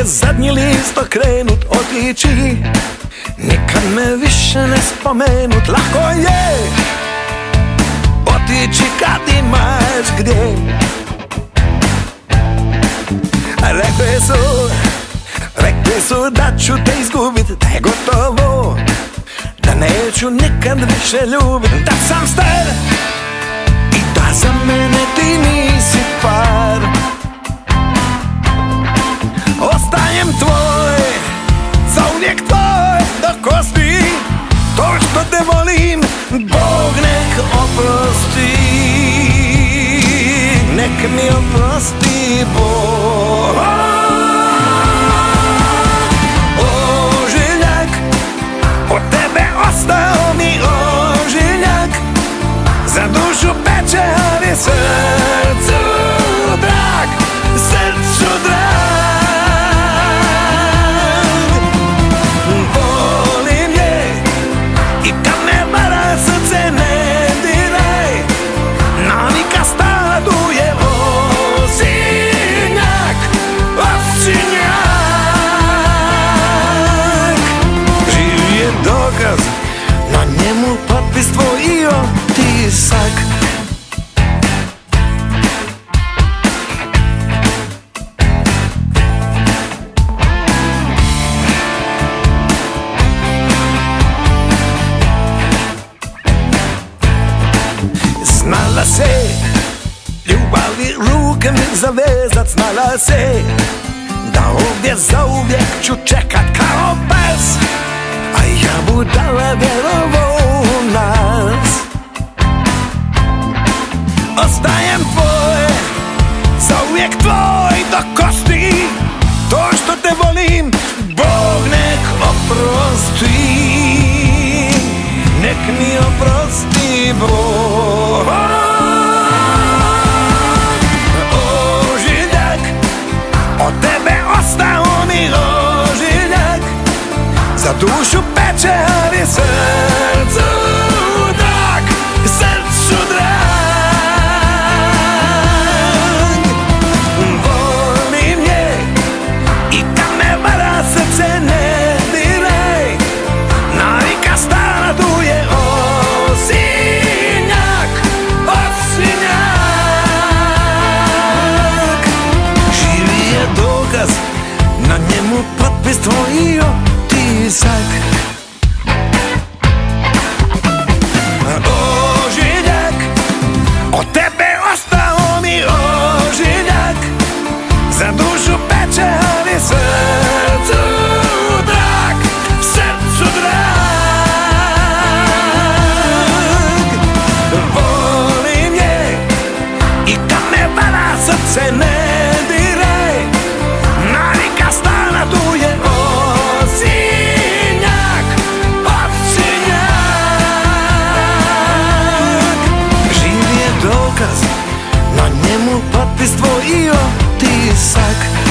je zadnji list okrenut otići. Nikad me više ne spomenut. Lako je otići kad imaš gdje. Rekli su, rekli su da ću te izgubit Da je gotovo Da neću nikad više ljubit. Da sam star što te volim Bog nek oprosti. Nek mi oprosti Bog. Ožiljak Od tebe ostao mi ožiljak. Za dušu peče, ali srcu drag. Srcu otisak Znala se Ljubavi ruke mi zavezat Znala se Da ovdje zauvijek ću čekat kao pes A ja budala vjerovo Ostajem tvoj Zauvijek tvoj do kosti. To što te volim Bog nek oprosti. Nek mi oprosti Bog. Ožiljak Od tebe ostao mi ožiljak. Za dušu peče srce ne diraj Navika stana tu je osinjak Osinjak. Živ je dokaz Na njemu potpis tvoj i otisak